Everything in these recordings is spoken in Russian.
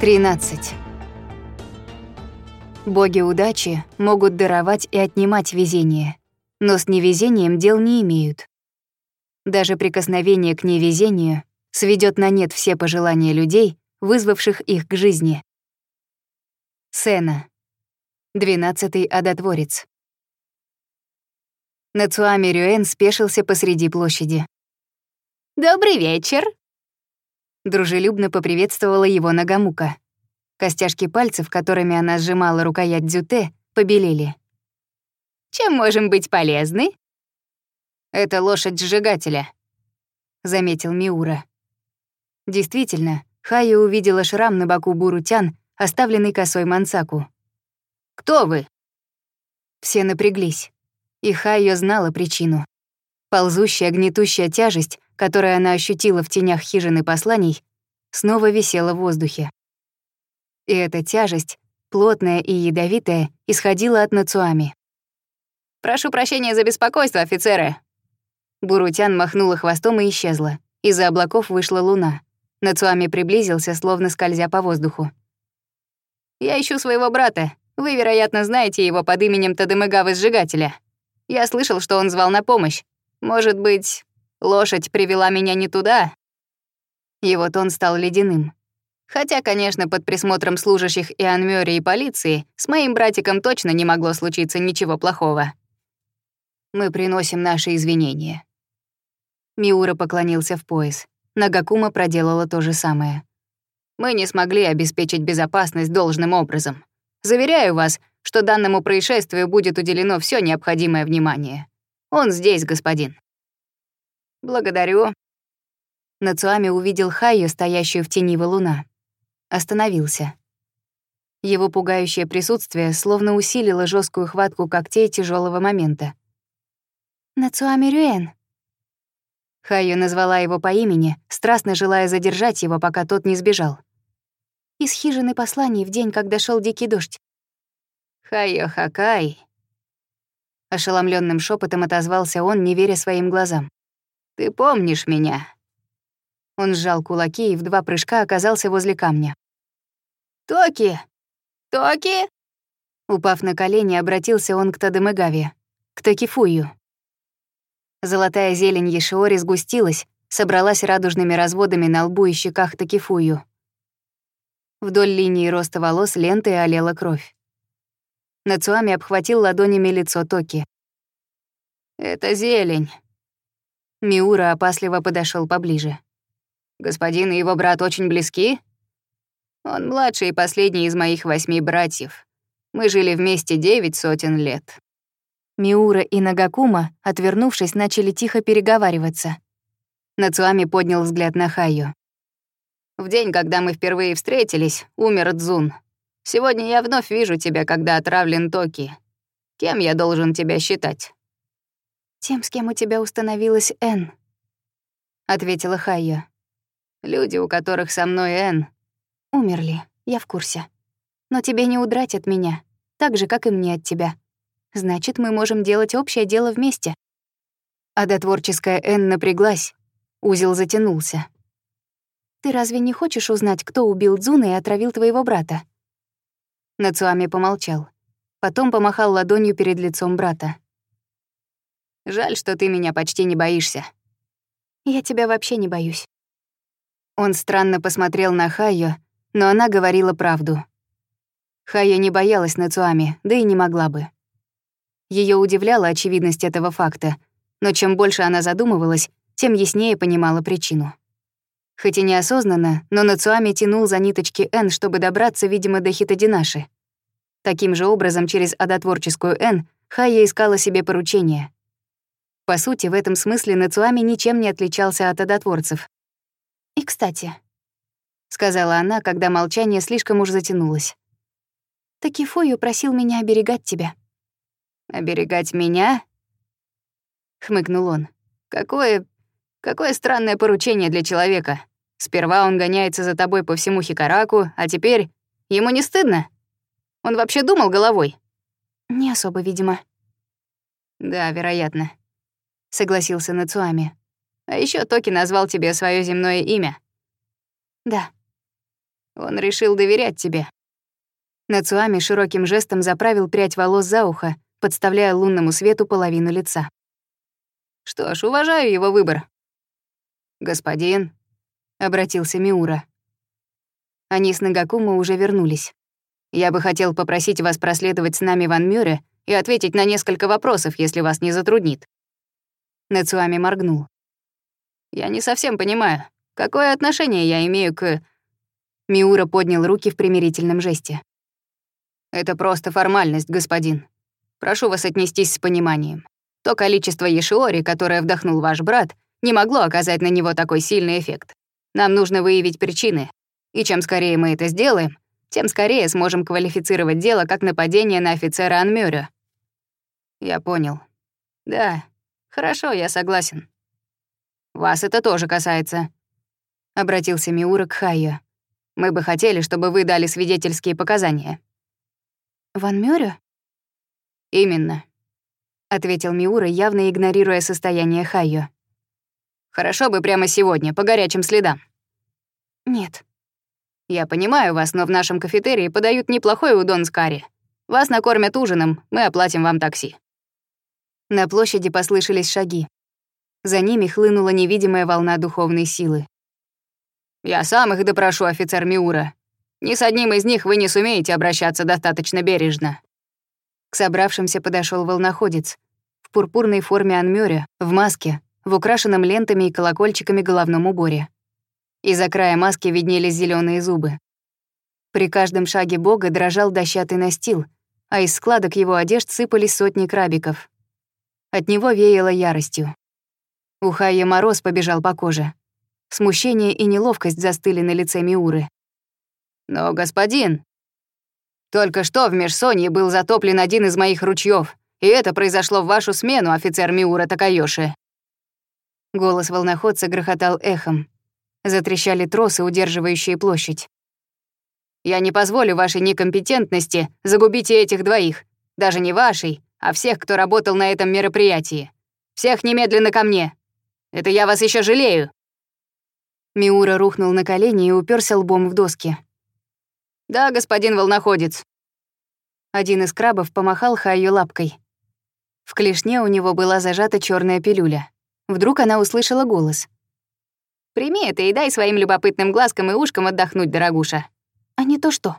13. Боги удачи могут даровать и отнимать везение, но с невезением дел не имеют. Даже прикосновение к невезению сведет на нет все пожелания людей, вызвавших их к жизни. Сена. Двенадцатый одотворец. Нацуами Рюэн спешился посреди площади. «Добрый вечер!» дружелюбно поприветствовала его Нагамука. Костяшки пальцев, которыми она сжимала рукоять дзюте, побелели. «Чем можем быть полезны?» «Это лошадь сжигателя», — заметил Миура. Действительно, Хая увидела шрам на боку Бурутян, оставленный косой Мансаку. «Кто вы?» Все напряглись, и Хайо знала причину. Ползущая гнетущая тяжесть которое она ощутила в тенях хижины посланий, снова висела в воздухе. И эта тяжесть, плотная и ядовитая, исходила от Нацуами. «Прошу прощения за беспокойство, офицеры!» Бурутян махнула хвостом и исчезла. Из-за облаков вышла луна. Нацуами приблизился, словно скользя по воздуху. «Я ищу своего брата. Вы, вероятно, знаете его под именем Тадемыгавы-сжигателя. Я слышал, что он звал на помощь. Может быть, Лошадь привела меня не туда. Его вот тон стал ледяным. Хотя, конечно, под присмотром служащих и Анмёри, и полиции с моим братиком точно не могло случиться ничего плохого. Мы приносим наши извинения. Миура поклонился в пояс. Нагакума проделала то же самое. Мы не смогли обеспечить безопасность должным образом. Заверяю вас, что данному происшествию будет уделено все необходимое внимание. Он здесь, господин. «Благодарю». Нацуами увидел Хайю, стоящую в тени валуна. Остановился. Его пугающее присутствие словно усилило жесткую хватку когтей тяжелого момента. «Нацуами Рюэн». Хайо назвала его по имени, страстно желая задержать его, пока тот не сбежал. Из хижины посланий в день, когда шел дикий дождь. «Хайо Хакай», Ошеломленным шепотом отозвался он, не веря своим глазам. Ты помнишь меня?» Он сжал кулаки и в два прыжка оказался возле камня. «Токи! Токи!» Упав на колени, обратился он к Тадемегаве, к Токифую. Золотая зелень Ешиори сгустилась, собралась радужными разводами на лбу и щеках Токифую. Вдоль линии роста волос лентой олела кровь. Нацуами обхватил ладонями лицо Токи. «Это зелень», Миура опасливо подошел поближе. «Господин и его брат очень близки?» «Он младший и последний из моих восьми братьев. Мы жили вместе девять сотен лет». Миура и Нагакума, отвернувшись, начали тихо переговариваться. Нацуами поднял взгляд на Хаю. «В день, когда мы впервые встретились, умер Дзун. Сегодня я вновь вижу тебя, когда отравлен Токи. Кем я должен тебя считать?» «Тем, с кем у тебя установилась Н», — ответила Хая. «Люди, у которых со мной Н, умерли, я в курсе. Но тебе не удрать от меня, так же, как и мне от тебя. Значит, мы можем делать общее дело вместе». А творческая Н напряглась, узел затянулся. «Ты разве не хочешь узнать, кто убил Дзуна и отравил твоего брата?» Нацуами помолчал. Потом помахал ладонью перед лицом брата. Жаль, что ты меня почти не боишься. Я тебя вообще не боюсь. Он странно посмотрел на Хайо, но она говорила правду. Хайо не боялась Нацуами, да и не могла бы. Ее удивляла очевидность этого факта, но чем больше она задумывалась, тем яснее понимала причину. Хоть и неосознанно, но Нацуами тянул за ниточки Н, чтобы добраться, видимо, до Хитодинаши. Таким же образом, через одотворческую Н Хайя искала себе поручение — по сути, в этом смысле Нацуами ничем не отличался от одотворцев. «И кстати», — сказала она, когда молчание слишком уж затянулось, «Такифую просил меня оберегать тебя». «Оберегать меня?» — хмыкнул он. «Какое... какое странное поручение для человека. Сперва он гоняется за тобой по всему Хикараку, а теперь... Ему не стыдно? Он вообще думал головой?» «Не особо, видимо». «Да, вероятно. — согласился Нацуами. «А еще Токи назвал тебе свое земное имя». «Да». «Он решил доверять тебе». Нацуами широким жестом заправил прядь волос за ухо, подставляя лунному свету половину лица. «Что ж, уважаю его выбор». «Господин», — обратился Миура. Они с Нагакума уже вернулись. «Я бы хотел попросить вас проследовать с нами в Анмюре и ответить на несколько вопросов, если вас не затруднит». Нацуами моргнул. «Я не совсем понимаю, какое отношение я имею к...» Миура поднял руки в примирительном жесте. «Это просто формальность, господин. Прошу вас отнестись с пониманием. То количество ешиори, которое вдохнул ваш брат, не могло оказать на него такой сильный эффект. Нам нужно выявить причины, и чем скорее мы это сделаем, тем скорее сможем квалифицировать дело как нападение на офицера Анмёрю». «Я понял. Да, Хорошо, я согласен. Вас это тоже касается. Обратился Миура к Хайо. Мы бы хотели, чтобы вы дали свидетельские показания. Ван Мюрю? Именно. Ответил Миура, явно игнорируя состояние Хайо. Хорошо бы прямо сегодня, по горячим следам. Нет. Я понимаю вас, но в нашем кафетерии подают неплохой удон с карри. Вас накормят ужином, мы оплатим вам такси. На площади послышались шаги. За ними хлынула невидимая волна духовной силы. «Я сам их допрошу, офицер Миура. Ни с одним из них вы не сумеете обращаться достаточно бережно». К собравшимся подошел волноходец. В пурпурной форме анмёря, в маске, в украшенном лентами и колокольчиками головном уборе. Из-за края маски виднелись зеленые зубы. При каждом шаге бога дрожал дощатый настил, а из складок его одежд сыпались сотни крабиков. От него веяло яростью. У Хайя мороз побежал по коже. Смущение и неловкость застыли на лице Миуры. «Но, господин, только что в Межсонье был затоплен один из моих ручьёв, и это произошло в вашу смену, офицер Миура Такаёши. Голос волноходца грохотал эхом. Затрещали тросы, удерживающие площадь. «Я не позволю вашей некомпетентности загубить этих двоих, даже не вашей, а всех, кто работал на этом мероприятии. Всех немедленно ко мне. Это я вас еще жалею». Миура рухнул на колени и уперся лбом в доски. «Да, господин волноходец». Один из крабов помахал Хаю лапкой. В клешне у него была зажата черная пилюля. Вдруг она услышала голос. «Прими это и дай своим любопытным глазкам и ушкам отдохнуть, дорогуша». «А не то что?»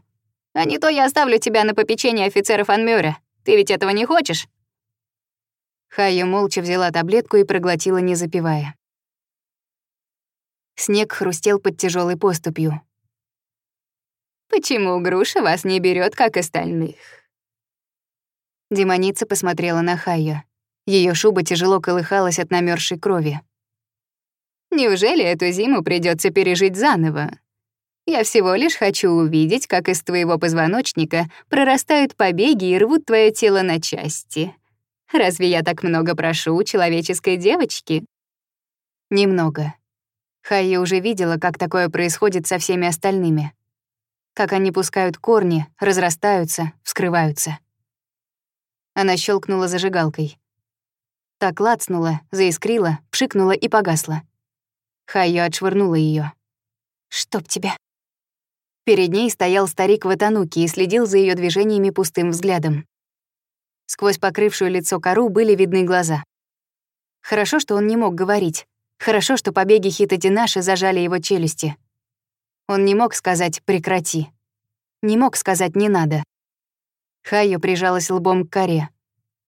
«А не то я оставлю тебя на попечение офицеров Анмёра», ты ведь этого не хочешь?» Хайя молча взяла таблетку и проглотила, не запивая. Снег хрустел под тяжелой поступью. «Почему груша вас не берет, как остальных?» Демоница посмотрела на Хайю. Ее шуба тяжело колыхалась от намерзшей крови. «Неужели эту зиму придется пережить заново?» Я всего лишь хочу увидеть, как из твоего позвоночника прорастают побеги и рвут твое тело на части. Разве я так много прошу у человеческой девочки? Немного. Хайя уже видела, как такое происходит со всеми остальными. Как они пускают корни, разрастаются, вскрываются. Она щелкнула зажигалкой. Так лацнула, заискрила, пшикнула и погасла. Хайо отшвырнула ее. «Чтоб тебя!» Перед ней стоял старик ватануки и следил за ее движениями пустым взглядом. Сквозь покрывшую лицо кору были видны глаза. Хорошо, что он не мог говорить. Хорошо, что побеги Хитодинаши зажали его челюсти. Он не мог сказать «прекрати». Не мог сказать «не надо». Хайо прижалась лбом к коре.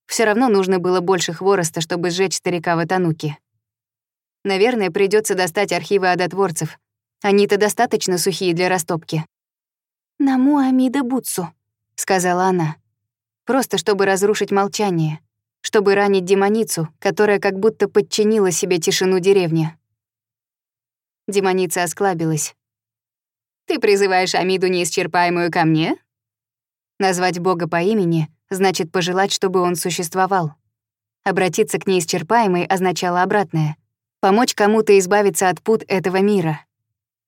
Все равно нужно было больше хвороста, чтобы сжечь старика ватануки. Наверное, придется достать архивы одотворцев, они-то достаточно сухие для растопки. «Наму Амида Буцу», — сказала она. Просто чтобы разрушить молчание, чтобы ранить демоницу, которая как будто подчинила себе тишину деревни. Демоница осклабилась. «Ты призываешь Амиду неисчерпаемую ко мне?» Назвать Бога по имени значит пожелать, чтобы он существовал. Обратиться к неисчерпаемой означало обратное — помочь кому-то избавиться от пут этого мира.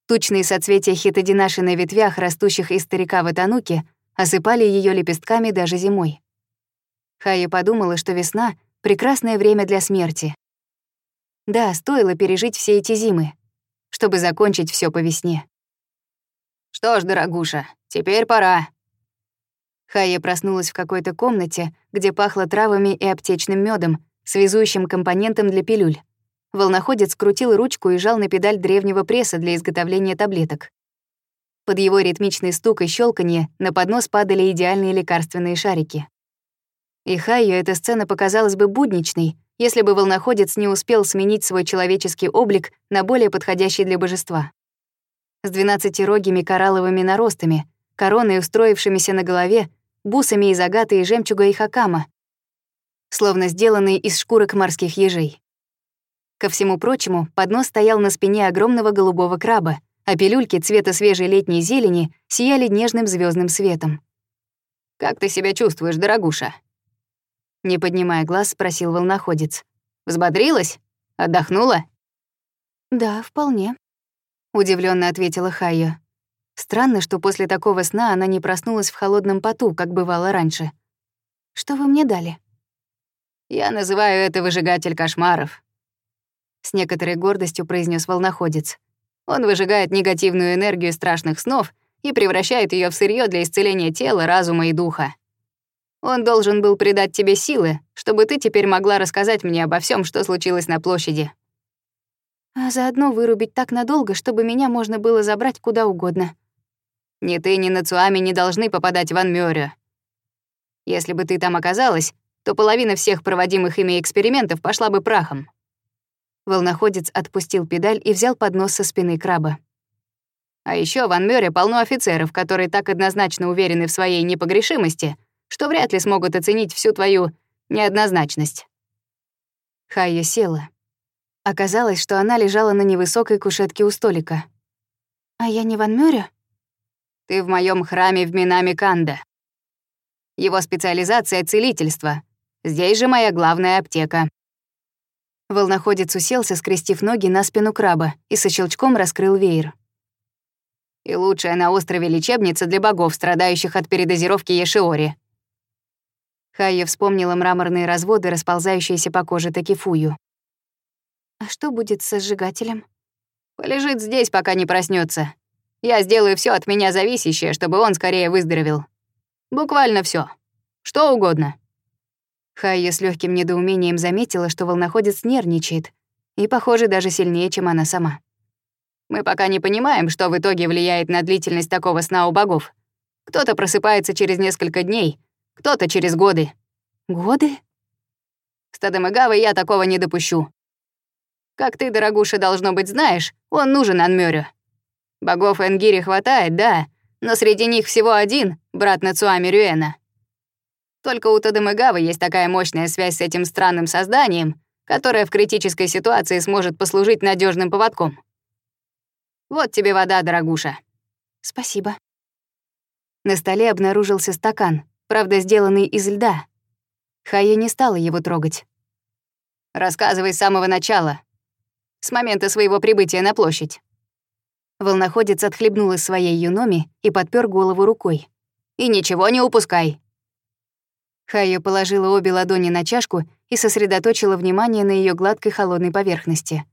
Тучные соцветия хитодинаши на ветвях, растущих из старика в Итануке, осыпали ее лепестками даже зимой. Хая подумала, что весна — прекрасное время для смерти. Да, стоило пережить все эти зимы, чтобы закончить все по весне. «Что ж, дорогуша, теперь пора». Хая проснулась в какой-то комнате, где пахло травами и аптечным медом, связующим компонентом для пилюль. Волноходец крутил ручку и жал на педаль древнего пресса для изготовления таблеток. Под его ритмичный стук и щелканье на поднос падали идеальные лекарственные шарики. И Хайо эта сцена показалась бы будничной, если бы волноходец не успел сменить свой человеческий облик на более подходящий для божества. С двенадцатирогими коралловыми наростами, короной, устроившимися на голове, бусами из агаты и жемчуга и хакама, словно сделанные из шкурок морских ежей. Ко всему прочему, поднос стоял на спине огромного голубого краба, а пилюльки цвета свежей летней зелени сияли нежным звездным светом. «Как ты себя чувствуешь, дорогуша?» Не поднимая глаз, спросил волноходец. «Взбодрилась? Отдохнула?» «Да, вполне», — удивленно ответила Хайо. Странно, что после такого сна она не проснулась в холодном поту, как бывало раньше. «Что вы мне дали?» «Я называю это выжигатель кошмаров», — с некоторой гордостью произнес волноходец. «Он выжигает негативную энергию страшных снов и превращает ее в сырье для исцеления тела, разума и духа. Он должен был придать тебе силы, чтобы ты теперь могла рассказать мне обо всем, что случилось на площади». «А заодно вырубить так надолго, чтобы меня можно было забрать куда угодно». «Ни ты, ни Нацуами не должны попадать в Анмёрю. Если бы ты там оказалась, то половина всех проводимых ими экспериментов пошла бы прахом». Волноходец отпустил педаль и взял поднос со спины краба. А еще в Анмёре полно офицеров, которые так однозначно уверены в своей непогрешимости, что вряд ли смогут оценить всю твою неоднозначность. Хайя села. Оказалось, что она лежала на невысокой кушетке у столика. «А я не в Анмёре?» «Ты в моем храме в Минами Канда. Его специализация — целительство. Здесь же моя главная аптека. Волноходец уселся, скрестив ноги на спину краба, и со щелчком раскрыл веер. «И лучшая на острове лечебница для богов, страдающих от передозировки Ешиори». Хайя вспомнила мраморные разводы, расползающиеся по коже Такифую. «А что будет со сжигателем?» «Полежит здесь, пока не проснется. Я сделаю все от меня зависящее, чтобы он скорее выздоровел. Буквально все. Что угодно». Хайя с легким недоумением заметила, что волноходец нервничает, и, похоже, даже сильнее, чем она сама. «Мы пока не понимаем, что в итоге влияет на длительность такого сна у богов. Кто-то просыпается через несколько дней, кто-то через годы». «Годы?» «С Тадамагавой я такого не допущу. Как ты, дорогуша, должно быть, знаешь, он нужен Анмёрю. Богов Энгири хватает, да, но среди них всего один, брат Нацуами Рюэна. Только у Тадамагавы есть такая мощная связь с этим странным созданием, которая в критической ситуации сможет послужить надежным поводком. Вот тебе вода, дорогуша. Спасибо. На столе обнаружился стакан, правда, сделанный из льда. Хая не стала его трогать. Рассказывай с самого начала, с момента своего прибытия на площадь. Волноходец отхлебнул из своей юноми и подпер голову рукой. «И ничего не упускай!» Хая положила обе ладони на чашку и сосредоточила внимание на ее гладкой холодной поверхности.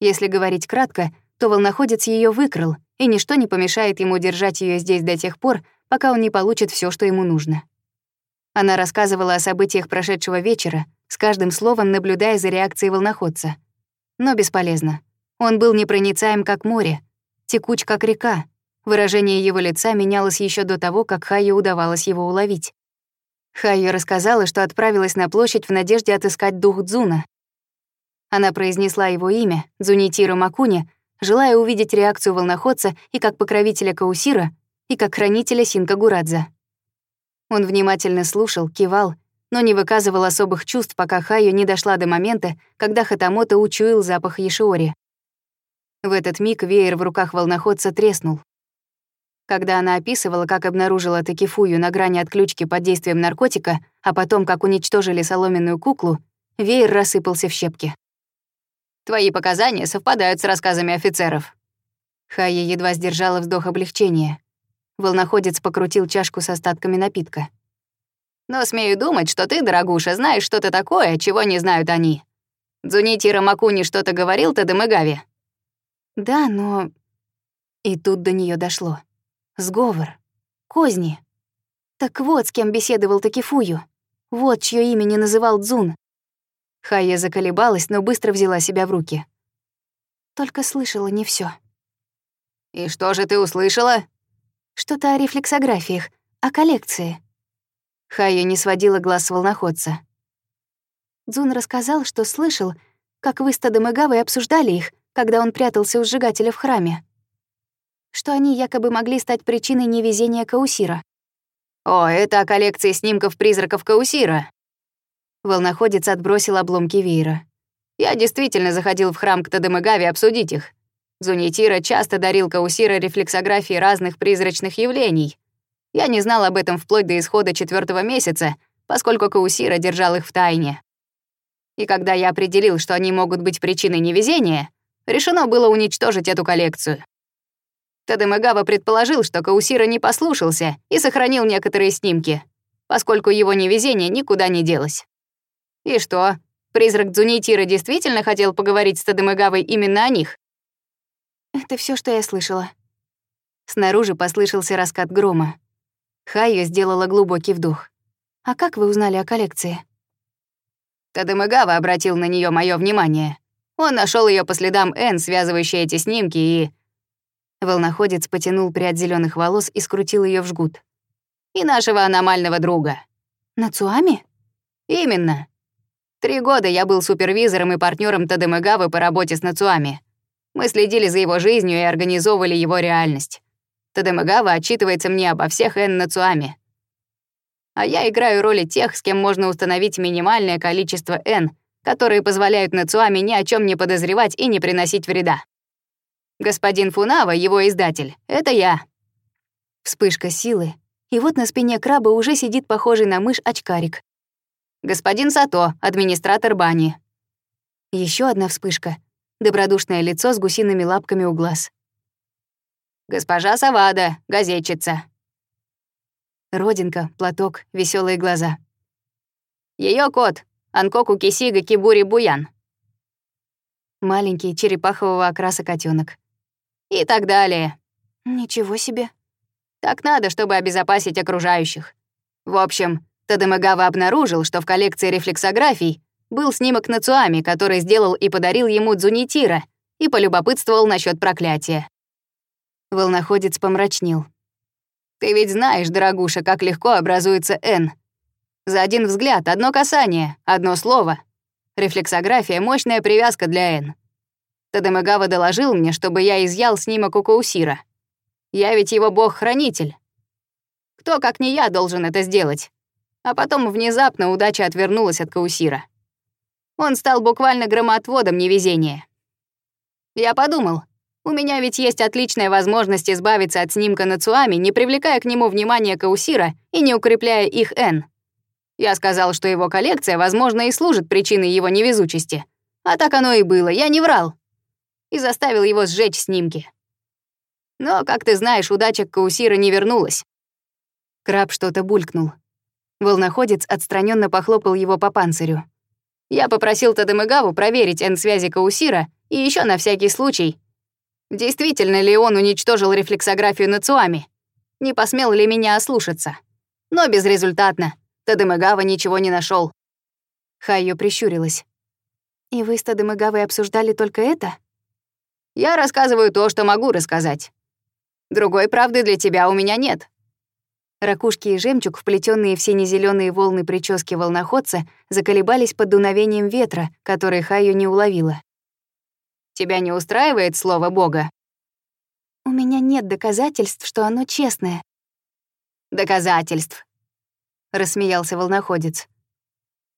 Если говорить кратко, то волноходец ее выкрал, и ничто не помешает ему держать ее здесь до тех пор, пока он не получит все, что ему нужно. Она рассказывала о событиях прошедшего вечера, с каждым словом наблюдая за реакцией волноходца. Но бесполезно. Он был непроницаем, как море, текуч, как река. Выражение его лица менялось еще до того, как Хае удавалось его уловить. Хайо рассказала, что отправилась на площадь в надежде отыскать дух Дзуна. Она произнесла его имя, Дзунитира Макуни, желая увидеть реакцию волноходца и как покровителя Каусира, и как хранителя Синка Гурадза. Он внимательно слушал, кивал, но не выказывал особых чувств, пока Хайо не дошла до момента, когда Хатамото учуял запах Ешиори. В этот миг веер в руках волноходца треснул. Когда она описывала, как обнаружила Такифую на грани отключки под действием наркотика, а потом, как уничтожили соломенную куклу, веер рассыпался в щепки. «Твои показания совпадают с рассказами офицеров». Хая едва сдержала вздох облегчения. Волноходец покрутил чашку с остатками напитка. «Но смею думать, что ты, дорогуша, знаешь что-то такое, чего не знают они. Дзунитира Макуни что-то говорил Тадемыгаве?» «Да, но...» И тут до нее дошло. Сговор. Козни. Так вот, с кем беседовал Такифую. Вот чье имя не называл Дзун. Хая заколебалась, но быстро взяла себя в руки. Только слышала не все. «И что же ты услышала?» «Что-то о рефлексографиях, о коллекции». Хая не сводила глаз с волноходца. Дзун рассказал, что слышал, как вы с Тадамагавой обсуждали их, когда он прятался у сжигателя в храме что они якобы могли стать причиной невезения Каусира. «О, это о коллекции снимков призраков Каусира!» Волноходец отбросил обломки веера. «Я действительно заходил в храм к Тадемыгаве обсудить их. Зунитира часто дарил Каусира рефлексографии разных призрачных явлений. Я не знал об этом вплоть до исхода четвертого месяца, поскольку Каусира держал их в тайне. И когда я определил, что они могут быть причиной невезения, решено было уничтожить эту коллекцию. Тадемагава предположил, что Каусира не послушался и сохранил некоторые снимки, поскольку его невезение никуда не делось. И что, призрак Дзунитира действительно хотел поговорить с Тадемагавой именно о них? Это все, что я слышала. Снаружи послышался раскат грома. Хайо сделала глубокий вдох. «А как вы узнали о коллекции?» Тадемагава обратил на нее мое внимание. Он нашел ее по следам Н, связывающие эти снимки, и Волноходец потянул прядь зеленых волос и скрутил ее в жгут. «И нашего аномального друга». «Нацуами?» «Именно. Три года я был супервизором и партнером Тадемагавы по работе с Нацуами. Мы следили за его жизнью и организовывали его реальность. Тадемагава отчитывается мне обо всех Эн Нацуами. А я играю роли тех, с кем можно установить минимальное количество Н, которые позволяют Нацуами ни о чем не подозревать и не приносить вреда. «Господин Фунава, его издатель, это я». Вспышка силы, и вот на спине краба уже сидит похожий на мышь очкарик. «Господин Сато, администратор бани». Еще одна вспышка. Добродушное лицо с гусиными лапками у глаз. «Госпожа Савада, газетчица». Родинка, платок, веселые глаза. Ее кот — Анкоку Кисига Кибури Буян. Маленький черепахового окраса котенок и так далее. Ничего себе. Так надо, чтобы обезопасить окружающих. В общем, Тадемагава обнаружил, что в коллекции рефлексографий был снимок Нацуами, который сделал и подарил ему Дзунитира, и полюбопытствовал насчет проклятия. Волноходец помрачнел. «Ты ведь знаешь, дорогуша, как легко образуется «Н». За один взгляд, одно касание, одно слово. Рефлексография — мощная привязка для «Н». Тадамагава доложил мне, чтобы я изъял снимок у Каусира. Я ведь его бог-хранитель. Кто, как не я, должен это сделать? А потом внезапно удача отвернулась от Каусира. Он стал буквально громоотводом невезения. Я подумал, у меня ведь есть отличная возможность избавиться от снимка Нацуами, не привлекая к нему внимания Каусира и не укрепляя их Н. Я сказал, что его коллекция, возможно, и служит причиной его невезучести. А так оно и было, я не врал и заставил его сжечь снимки. Но, как ты знаешь, удача Каусира не вернулась. Краб что-то булькнул. Волноходец отстраненно похлопал его по панцирю. Я попросил Тадамыгаву проверить N-связи Каусира и еще на всякий случай. Действительно ли он уничтожил рефлексографию Нацуами? Не посмел ли меня ослушаться? Но безрезультатно. Тадамыгава ничего не нашел. Хайо прищурилась. «И вы с Тадамыгавой обсуждали только это?» Я рассказываю то, что могу рассказать. Другой правды для тебя у меня нет». Ракушки и жемчуг, вплетенные в сине-зеленые волны прически волноходца, заколебались под дуновением ветра, который Хаю не уловила. «Тебя не устраивает слово Бога?» «У меня нет доказательств, что оно честное». «Доказательств», — рассмеялся волноходец.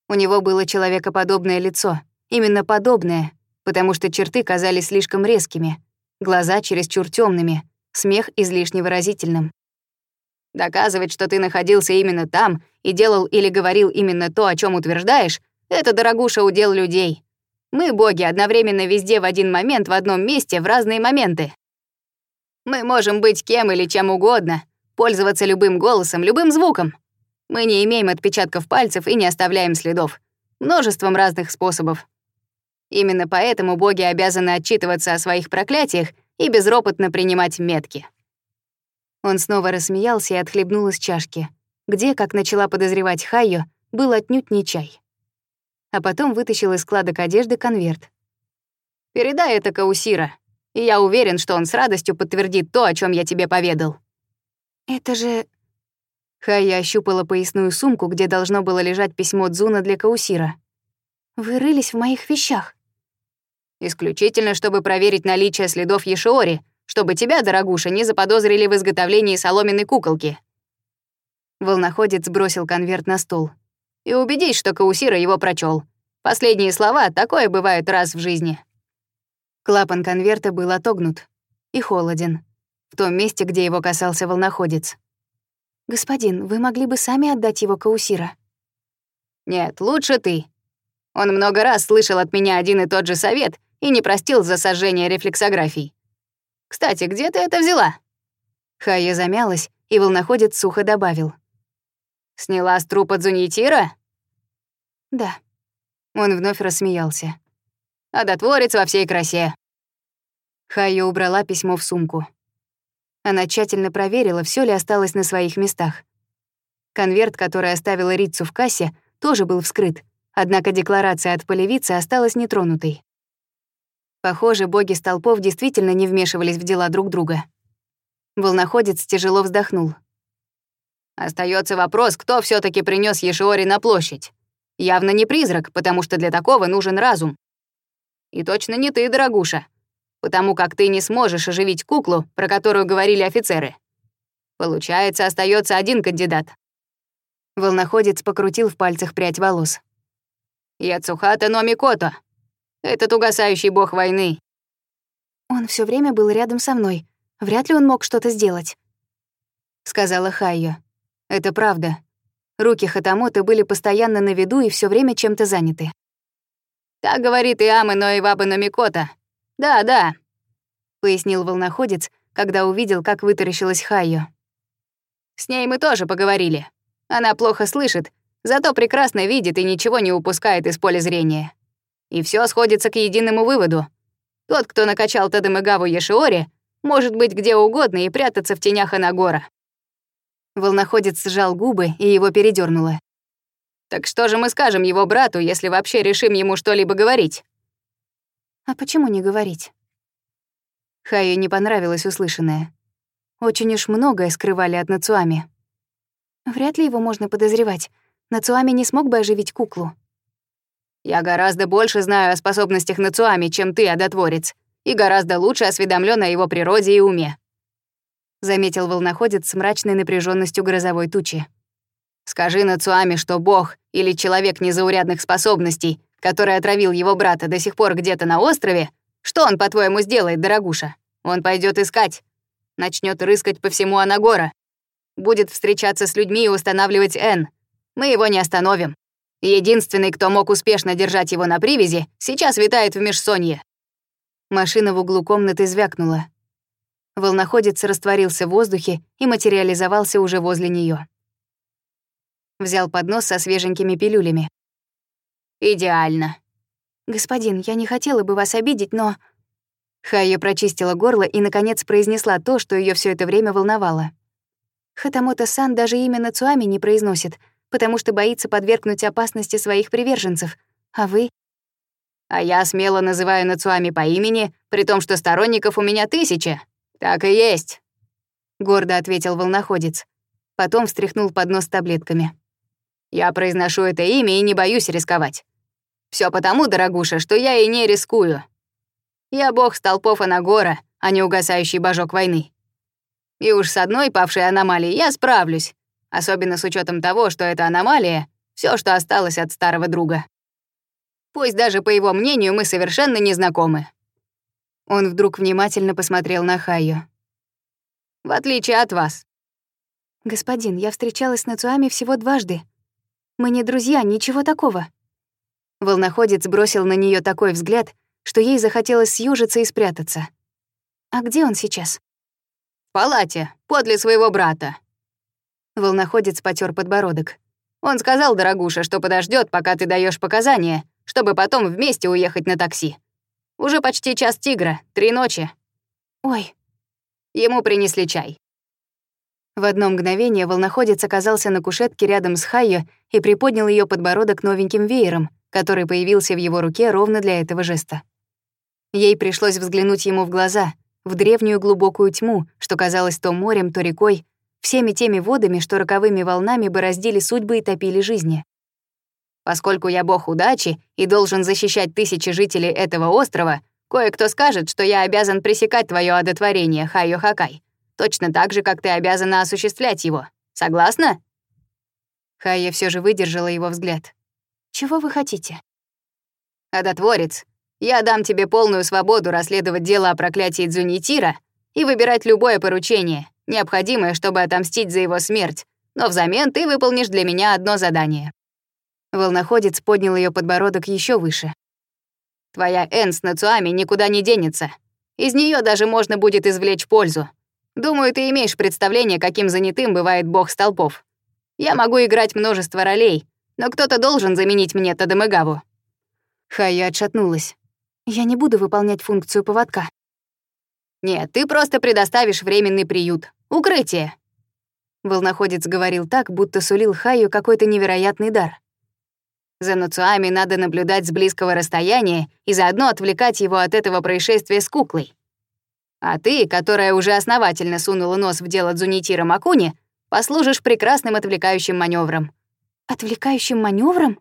У него было человекоподобное лицо. Именно подобное, потому что черты казались слишком резкими, глаза чересчур темными, смех излишне выразительным. Доказывать, что ты находился именно там и делал или говорил именно то, о чем утверждаешь, это, дорогуша, удел людей. Мы, боги, одновременно везде в один момент, в одном месте, в разные моменты. Мы можем быть кем или чем угодно, пользоваться любым голосом, любым звуком. Мы не имеем отпечатков пальцев и не оставляем следов. Множеством разных способов. Именно поэтому боги обязаны отчитываться о своих проклятиях и безропотно принимать метки. Он снова рассмеялся и отхлебнул из чашки, где, как начала подозревать Хайо, был отнюдь не чай. А потом вытащил из складок одежды конверт. «Передай это Каусира, и я уверен, что он с радостью подтвердит то, о чем я тебе поведал». «Это же...» Хайя ощупала поясную сумку, где должно было лежать письмо Дзуна для Каусира. «Вы рылись в моих вещах» исключительно чтобы проверить наличие следов Ешиори, чтобы тебя, дорогуша, не заподозрили в изготовлении соломенной куколки». Волноходец бросил конверт на стол. «И убедись, что Каусира его прочел. Последние слова такое бывает раз в жизни». Клапан конверта был отогнут и холоден, в том месте, где его касался волноходец. «Господин, вы могли бы сами отдать его Каусира?» «Нет, лучше ты. Он много раз слышал от меня один и тот же совет и не простил за сожжение рефлексографий. «Кстати, где ты это взяла?» Хая замялась, и волноходец сухо добавил. «Сняла с трупа Дзуньетира?» «Да». Он вновь рассмеялся. «А «Одотворец во всей красе». Хая убрала письмо в сумку. Она тщательно проверила, все ли осталось на своих местах. Конверт, который оставила Рицу в кассе, тоже был вскрыт, однако декларация от полевицы осталась нетронутой. Похоже, боги столпов действительно не вмешивались в дела друг друга. Волноходец тяжело вздохнул. Остается вопрос, кто все таки принес Ешиори на площадь. Явно не призрак, потому что для такого нужен разум. И точно не ты, дорогуша, потому как ты не сможешь оживить куклу, про которую говорили офицеры. Получается, остается один кандидат. Волноходец покрутил в пальцах прядь волос. «Яцухата Номикото, этот угасающий бог войны. Он все время был рядом со мной. Вряд ли он мог что-то сделать. Сказала Хайо. Это правда. Руки Хатамоты были постоянно на виду и все время чем-то заняты. Так говорит и Амы, но и Ваба Номикота. Да, да, пояснил волноходец, когда увидел, как вытаращилась Хайо. С ней мы тоже поговорили. Она плохо слышит, зато прекрасно видит и ничего не упускает из поля зрения. И все сходится к единому выводу. Тот, кто накачал Тадамагаву Яшиори, может быть где угодно и прятаться в тенях Анагора. Волноходец сжал губы, и его передернуло. Так что же мы скажем его брату, если вообще решим ему что-либо говорить? А почему не говорить? Хаю не понравилось услышанное. Очень уж многое скрывали от Нацуами. Вряд ли его можно подозревать. Нацуами не смог бы оживить куклу. Я гораздо больше знаю о способностях Нацуами, чем ты, одотворец, и гораздо лучше осведомлен о его природе и уме», — заметил волноходец с мрачной напряженностью грозовой тучи. «Скажи Нацуами, что бог или человек незаурядных способностей, который отравил его брата до сих пор где-то на острове, что он, по-твоему, сделает, дорогуша? Он пойдет искать, начнет рыскать по всему Анагора, будет встречаться с людьми и устанавливать Н. Мы его не остановим. Единственный, кто мог успешно держать его на привязи, сейчас витает в межсонье. Машина в углу комнаты звякнула. Волноходец растворился в воздухе и материализовался уже возле нее. Взял поднос со свеженькими пилюлями. «Идеально». «Господин, я не хотела бы вас обидеть, но...» Хая прочистила горло и, наконец, произнесла то, что ее все это время волновало. Хатамото-сан даже имя Нацуами не произносит — потому что боится подвергнуть опасности своих приверженцев. А вы? А я смело называю Нацуами по имени, при том, что сторонников у меня тысяча. Так и есть. Гордо ответил волноходец. Потом встряхнул поднос таблетками. Я произношу это имя и не боюсь рисковать. Все потому, дорогуша, что я и не рискую. Я бог столпов Анагора, а не угасающий божок войны. И уж с одной павшей аномалией я справлюсь, особенно с учетом того, что это аномалия, все, что осталось от старого друга. Пусть даже, по его мнению, мы совершенно не знакомы. Он вдруг внимательно посмотрел на Хайо. «В отличие от вас». «Господин, я встречалась с Нацуами всего дважды. Мы не друзья, ничего такого». Волноходец бросил на нее такой взгляд, что ей захотелось съежиться и спрятаться. «А где он сейчас?» «В палате, подле своего брата», Волноходец потер подбородок. «Он сказал, дорогуша, что подождет, пока ты даешь показания, чтобы потом вместе уехать на такси. Уже почти час тигра, три ночи». «Ой». Ему принесли чай. В одно мгновение волноходец оказался на кушетке рядом с Хайо и приподнял ее подбородок новеньким веером, который появился в его руке ровно для этого жеста. Ей пришлось взглянуть ему в глаза, в древнюю глубокую тьму, что казалось то морем, то рекой, всеми теми водами, что роковыми волнами бороздили судьбы и топили жизни. Поскольку я бог удачи и должен защищать тысячи жителей этого острова, кое-кто скажет, что я обязан пресекать твое одотворение, Хайо Хакай, точно так же, как ты обязана осуществлять его. Согласна? Хайя все же выдержала его взгляд. Чего вы хотите? Одотворец, я дам тебе полную свободу расследовать дело о проклятии Дзунитира и выбирать любое поручение, необходимое, чтобы отомстить за его смерть, но взамен ты выполнишь для меня одно задание». Волноходец поднял ее подбородок еще выше. «Твоя Энн с Нацуами никуда не денется. Из нее даже можно будет извлечь пользу. Думаю, ты имеешь представление, каким занятым бывает бог столпов. Я могу играть множество ролей, но кто-то должен заменить мне Тадамыгаву». Хая отшатнулась. «Я не буду выполнять функцию поводка». «Нет, ты просто предоставишь временный приют. «Укрытие!» Волноходец говорил так, будто сулил Хаю какой-то невероятный дар. За Нуцуами надо наблюдать с близкого расстояния и заодно отвлекать его от этого происшествия с куклой. А ты, которая уже основательно сунула нос в дело Дзунитира Макуни, послужишь прекрасным отвлекающим маневром. «Отвлекающим маневром?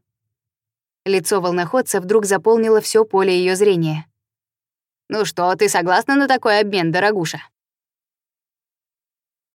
Лицо волноходца вдруг заполнило все поле ее зрения. «Ну что, ты согласна на такой обмен, дорогуша?»